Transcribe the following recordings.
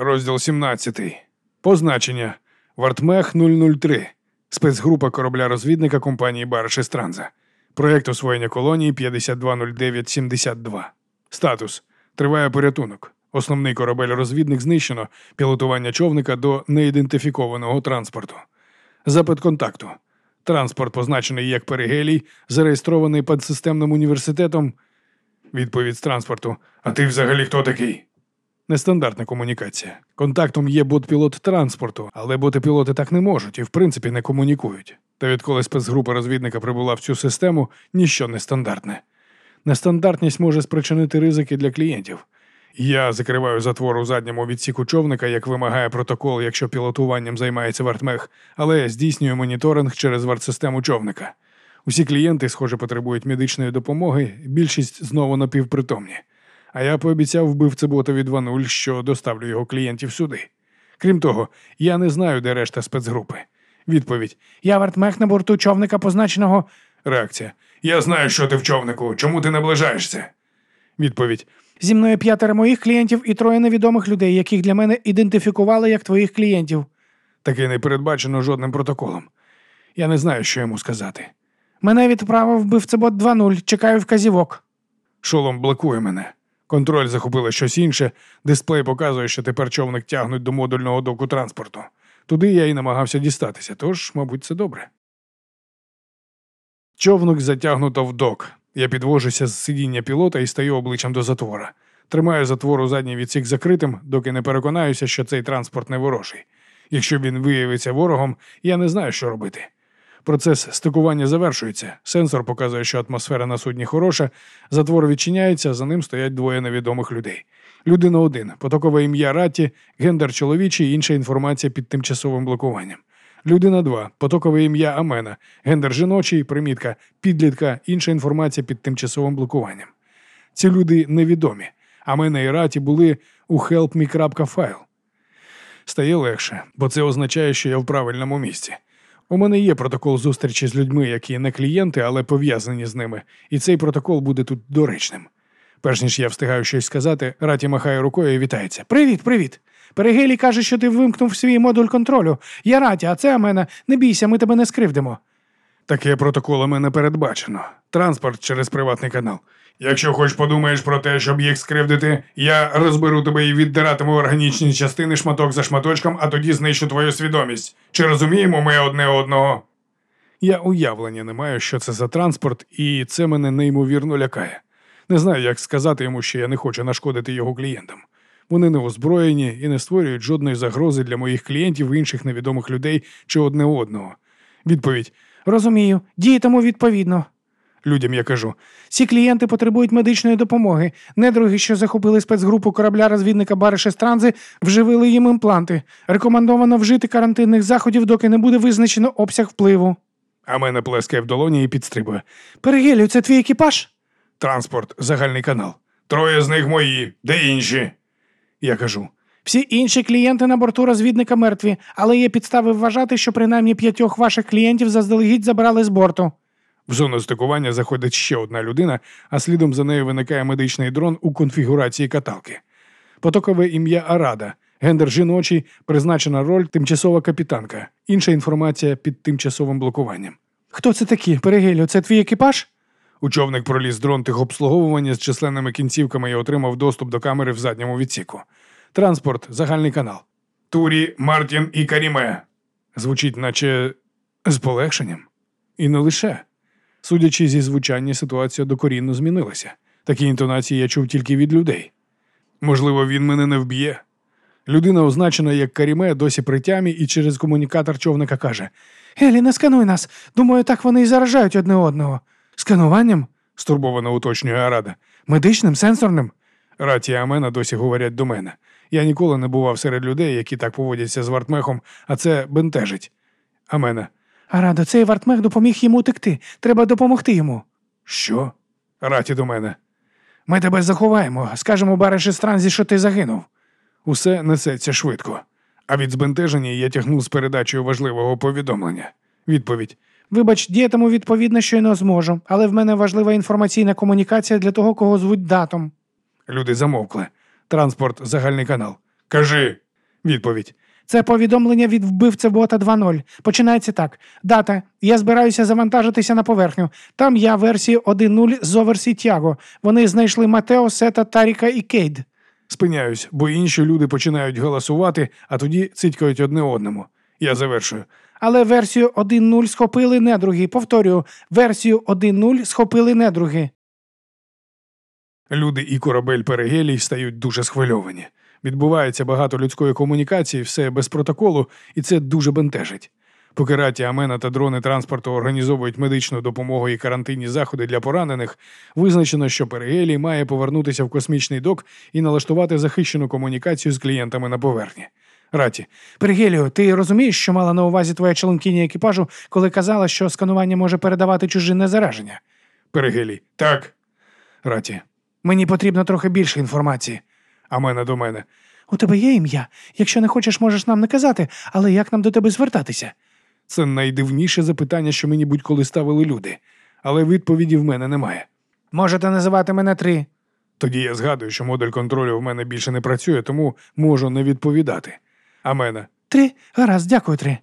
Розділ 17. Позначення. Вартмех 003. Спецгрупа корабля-розвідника компанії Барші Странза. Проєкт освоєння колонії 520972. Статус. Триває порятунок. Основний корабель-розвідник знищено. Пілотування човника до неідентифікованого транспорту. Запит контакту. Транспорт, позначений як Перигелій, зареєстрований підсистемним університетом. Відповідь з транспорту. А ти взагалі хто такий? Нестандартна комунікація. Контактом є бот-пілот транспорту, але боти-пілоти так не можуть і в принципі не комунікують. Та відколи спецгрупа розвідника прибула в цю систему, ніщо не стандартне. Нестандартність може спричинити ризики для клієнтів. Я закриваю затвор у задньому відсіку човника, як вимагає протокол, якщо пілотуванням займається вартмех, але здійснюю моніторинг через вартсистему човника. Усі клієнти, схоже, потребують медичної допомоги, більшість знову напівпритомні. А я пообіцяв вбивцеботові 2.0, що доставлю його клієнтів сюди. Крім того, я не знаю, де решта спецгрупи. Відповідь: Я вартмех на борту човника позначеного. Реакція. Я знаю, що ти в човнику. Чому ти наближаєшся? Відповідь. Зі мною п'ятеро моїх клієнтів і троє невідомих людей, яких для мене ідентифікували як твоїх клієнтів. Таке не передбачено жодним протоколом. Я не знаю, що йому сказати. Мене відправив вбивцебот 2.0. Чекаю вказівок. Шолом блокує мене. Контроль захопило щось інше. Дисплей показує, що тепер човник тягнуть до модульного доку транспорту. Туди я і намагався дістатися, тож, мабуть, це добре. Човник затягнуто в док. Я підвожуся з сидіння пілота і стаю обличчям до затвора. Тримаю затвор у задній відсік закритим, доки не переконаюся, що цей транспорт не ворожий. Якщо він виявиться ворогом, я не знаю, що робити. Процес стикування завершується. Сенсор показує, що атмосфера на судні хороша, затвор відчиняється, за ним стоять двоє невідомих людей. Людина один, потокове ім'я Ратті, гендер чоловічий, інша інформація під тимчасовим блокуванням. Людина 2, потокове ім'я Амена, гендер жіночий, примітка, підлітка, інша інформація під тимчасовим блокуванням. Ці люди невідомі. Амена і Раті були у helpme.file. Стає легше, бо це означає, що я в правильному місці. У мене є протокол зустрічі з людьми, які не клієнти, але пов'язані з ними, і цей протокол буде тут доречним. Перш ніж я встигаю щось сказати, Раті махає рукою і вітається. Привіт, привіт! Перегелі каже, що ти вимкнув свій модуль контролю. Я Раті, а це мене. Не бійся, ми тебе не скривдимо. Таке протоколами не передбачено. Транспорт через приватний канал. Якщо хоч подумаєш про те, щоб їх скривдити, я розберу тебе і віддиратиму органічні частини шматок за шматочком, а тоді знищу твою свідомість. Чи розуміємо ми одне одного? Я уявлення не маю, що це за транспорт, і це мене неймовірно лякає. Не знаю, як сказати йому, що я не хочу нашкодити його клієнтам. Вони не озброєні і не створюють жодної загрози для моїх клієнтів, інших невідомих людей чи одне одного. Відповідь: Розумію, діятиму відповідно. Людям я кажу: ці клієнти потребують медичної допомоги. Недруги, що захопили спецгрупу корабля розвідника Бариші Странзи, вживили їм імпланти. Рекомендовано вжити карантинних заходів, доки не буде визначено обсяг впливу. А мене плескає в долоні і підстрибує. Перегелю, це твій екіпаж? Транспорт, загальний канал. Троє з них мої, де інші? Я кажу. Всі інші клієнти на борту розвідника мертві, але є підстави вважати, що принаймні п'ятьох ваших клієнтів заздалегідь забрали з борту. В зону стикування заходить ще одна людина, а слідом за нею виникає медичний дрон у конфігурації каталки. Потокове ім'я Арада, гендер жіночий, призначена роль тимчасова капітанка. Інша інформація під тимчасовим блокуванням. Хто це такі? Перегелю, це твій екіпаж? У човник проліз дрон техобслуговування з численними кінцівками і отримав доступ до камери в задньому відсіку. Транспорт, загальний канал. Турі, Мартін і Каріме. Звучить, наче з полегшенням. І не лише. Судячи зі звучання, ситуація докорінно змінилася. Такі інтонації я чув тільки від людей. Можливо, він мене не вб'є. Людина, означена як Каріме, досі при тямі і через комунікатор човника каже: Елі, не скануй нас. Думаю, так вони і заражають одне одного. Скануванням? стурбовано уточнює Арада. Медичним, сенсорним? Раті Амена досі говорять до мене. Я ніколи не бував серед людей, які так поводяться з вартмехом, а це бентежить. Амена. Арада, цей вартмех допоміг йому утекти. Треба допомогти йому. Що? Раті до мене. Ми тебе заховаємо, скажемо бариші странзі, що ти загинув. Усе несеться швидко. А від збентеження я тягнув з передачею важливого повідомлення. Відповідь: Вибач, діятиму відповідно, щойно зможу, але в мене важлива інформаційна комунікація для того, кого звуть датом. Люди замовкли. Транспорт, загальний канал. Кажи. Відповідь. Це повідомлення від вбивця бота 2.0. Починається так. Дата. Я збираюся завантажитися на поверхню. Там я версії 1.0 з оверсі Тяго. Вони знайшли Матео, Сета, Таріка і Кейд. Спиняюсь, бо інші люди починають голосувати, а тоді цитькають одне одному. Я завершую. Але версію 1.0 схопили недруги. Повторюю, версію 1.0 схопили недруги. Люди і корабель Перегелій стають дуже схвильовані. Відбувається багато людської комунікації, все без протоколу, і це дуже бентежить. Поки раті Амена та дрони транспорту організовують медичну допомогу і карантинні заходи для поранених, визначено, що Перегелій має повернутися в космічний док і налаштувати захищену комунікацію з клієнтами на поверхні. Раті, Пергеліо, ти розумієш, що мала на увазі твоя членкиня екіпажу, коли казала, що сканування може передавати чужинне зараження? Перегелій. Так. Раті. Мені потрібно трохи більше інформації. Амена до мене. У тебе є ім'я. Якщо не хочеш, можеш нам не казати, але як нам до тебе звертатися? Це найдивніше запитання, що мені будь-коли ставили люди, але відповіді в мене немає. Можете називати мене три. Тоді я згадую, що модуль контролю в мене більше не працює, тому можу не відповідати. Амена. Три. Гаразд, дякую, три.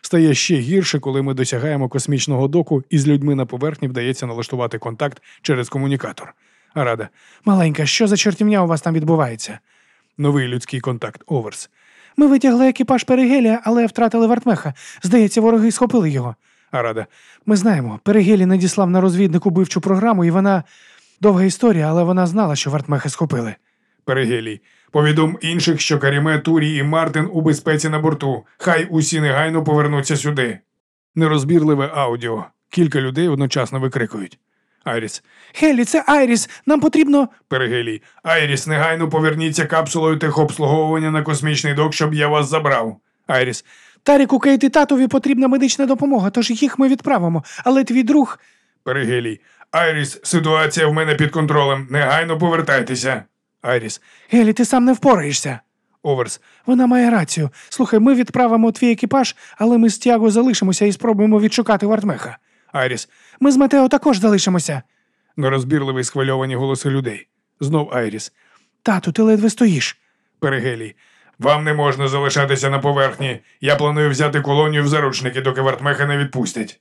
Стає ще гірше, коли ми досягаємо космічного доку, і з людьми на поверхні вдається налаштувати контакт через комунікатор. Рада. Маленька, що за чортівня у вас там відбувається? Новий людський контакт. Оверс. Ми витягли екіпаж Перегелія, але втратили Вартмеха. Здається, вороги схопили його. Арада. Ми знаємо, Перегелі надіслав на розвідник убивчу програму, і вона довга історія, але вона знала, що Вартмеха схопили. Перегелій. Повідом інших, що Каріме, Турі і Мартин у безпеці на борту. Хай усі негайно повернуться сюди. Нерозбірливе аудіо. Кілька людей одночасно викрикують. Айріс. Гелі, це Айріс. Нам потрібно. Перигелій. Айріс, негайно поверніться капсулою техобслуговування на космічний док, щоб я вас забрав. Айріс. Таріку, Кейт і татові потрібна медична допомога, тож їх ми відправимо. Але твій друг. Перигелій. Айріс, ситуація в мене під контролем. Негайно повертайтеся. Айріс. Гелі, ти сам не впораєшся. Оверс. Вона має рацію. Слухай, ми відправимо твій екіпаж, але ми з Тяго залишимося і спробуємо відшукати Вартмеха. Айріс. Ми з Матео також залишимося. Нерозбірливі схвильовані голоси людей. Знов Айріс. Тату, ти ледве стоїш. Перегелій. Вам не можна залишатися на поверхні. Я планую взяти колонію в заручники, доки Вартмеха не відпустять.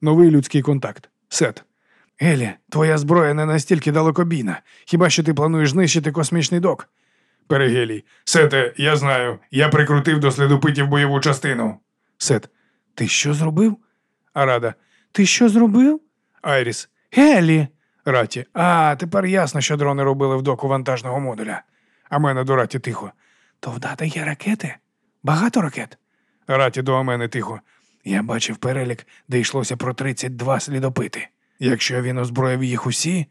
Новий людський контакт. Сет. Гелі, твоя зброя не настільки далекобійна. Хіба що ти плануєш знищити космічний док? Перегелій. Сете, я знаю. Я прикрутив до слідопитів бойову частину. Сет. Ти що зробив? Арада. Ти що зробив? Айріс. Гелі. Раті. А, тепер ясно, що дрони робили в доку вантажного модуля. А мене до раті тихо. То в дата є ракети? Багато ракет? Раті до мене тихо. Я бачив перелік, де йшлося про 32 слідопити. Якщо він озброїв їх усі.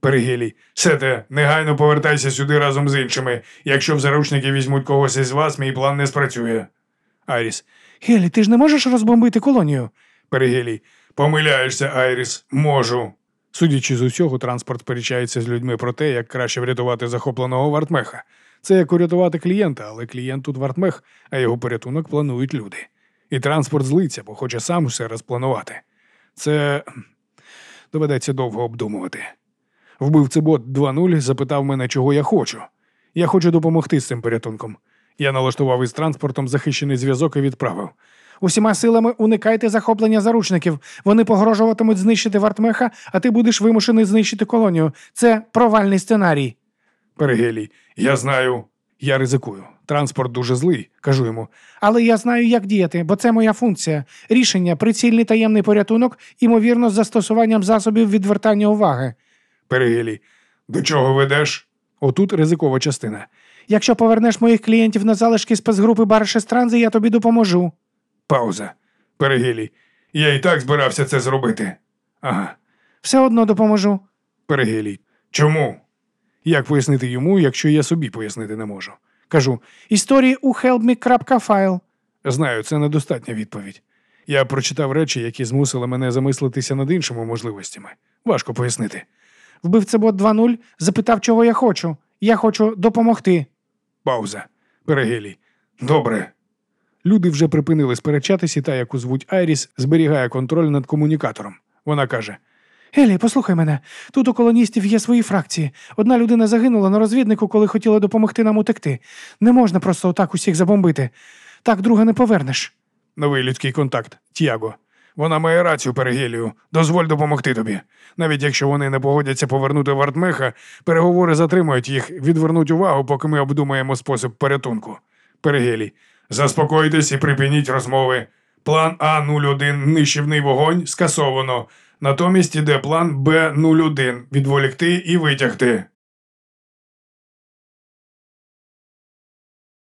Перегілій, Сете, негайно повертайся сюди разом з іншими. Якщо в заручники візьмуть когось із вас, мій план не спрацює. Айріс. Гелі, ти ж не можеш розбомбити колонію? Перегілій. Помиляєшся, Айріс, можу. Судячи з усього, транспорт сперечається з людьми про те, як краще врятувати захопленого вартмеха. Це як урятувати клієнта, але клієнт тут вартмех, а його порятунок планують люди. І транспорт злиться, бо хоче сам усе розпланувати. Це доведеться довго обдумувати. Вбивця бот 2.0 запитав мене, чого я хочу. Я хочу допомогти з цим порятунком. Я налаштував із транспортом захищений зв'язок і відправив. Усіма силами уникайте захоплення заручників. Вони погрожуватимуть знищити Вартмеха, а ти будеш вимушений знищити колонію. Це провальний сценарій. Перегелій, я знаю. Я ризикую. Транспорт дуже злий, кажу йому. Але я знаю, як діяти, бо це моя функція. Рішення, прицільний таємний порятунок, імовірно, з застосуванням засобів відвертання уваги. Перегелій, до чого ведеш? Отут ризикова частина. Якщо повернеш моїх клієнтів на залишки спецгрупи Баршестранзи, я тобі допоможу. Пауза. Перегілій. Я і так збирався це зробити. Ага. Все одно допоможу. Перегілій. Чому? Як пояснити йому, якщо я собі пояснити не можу? Кажу історії у helpme.file. Знаю, це недостатня відповідь. Я прочитав речі, які змусили мене замислитися над іншими можливостями. Важко пояснити. Вбивця бот 2.0 запитав, чого я хочу. Я хочу допомогти. Пауза. Перегілій. Добре. Люди вже припинили сперечатись, і та, яку звуть Айріс, зберігає контроль над комунікатором. Вона каже: Елі, послухай мене. Тут у колоністів є свої фракції. Одна людина загинула на розвіднику, коли хотіла допомогти нам утекти. Не можна просто отак усіх забомбити. Так друга не повернеш. Новий людський контакт Тіаго. Вона має рацію Перегелію. Дозволь допомогти тобі. Навіть якщо вони не погодяться повернути Вартмеха, переговори затримують їх, відвернуть увагу, поки ми обдумаємо спосіб порятунку. Перегелій. Заспокойтесь і припиніть розмови. План А01 нищівний вогонь скасовано. Натомість іде план Б01 відволікти і витягти.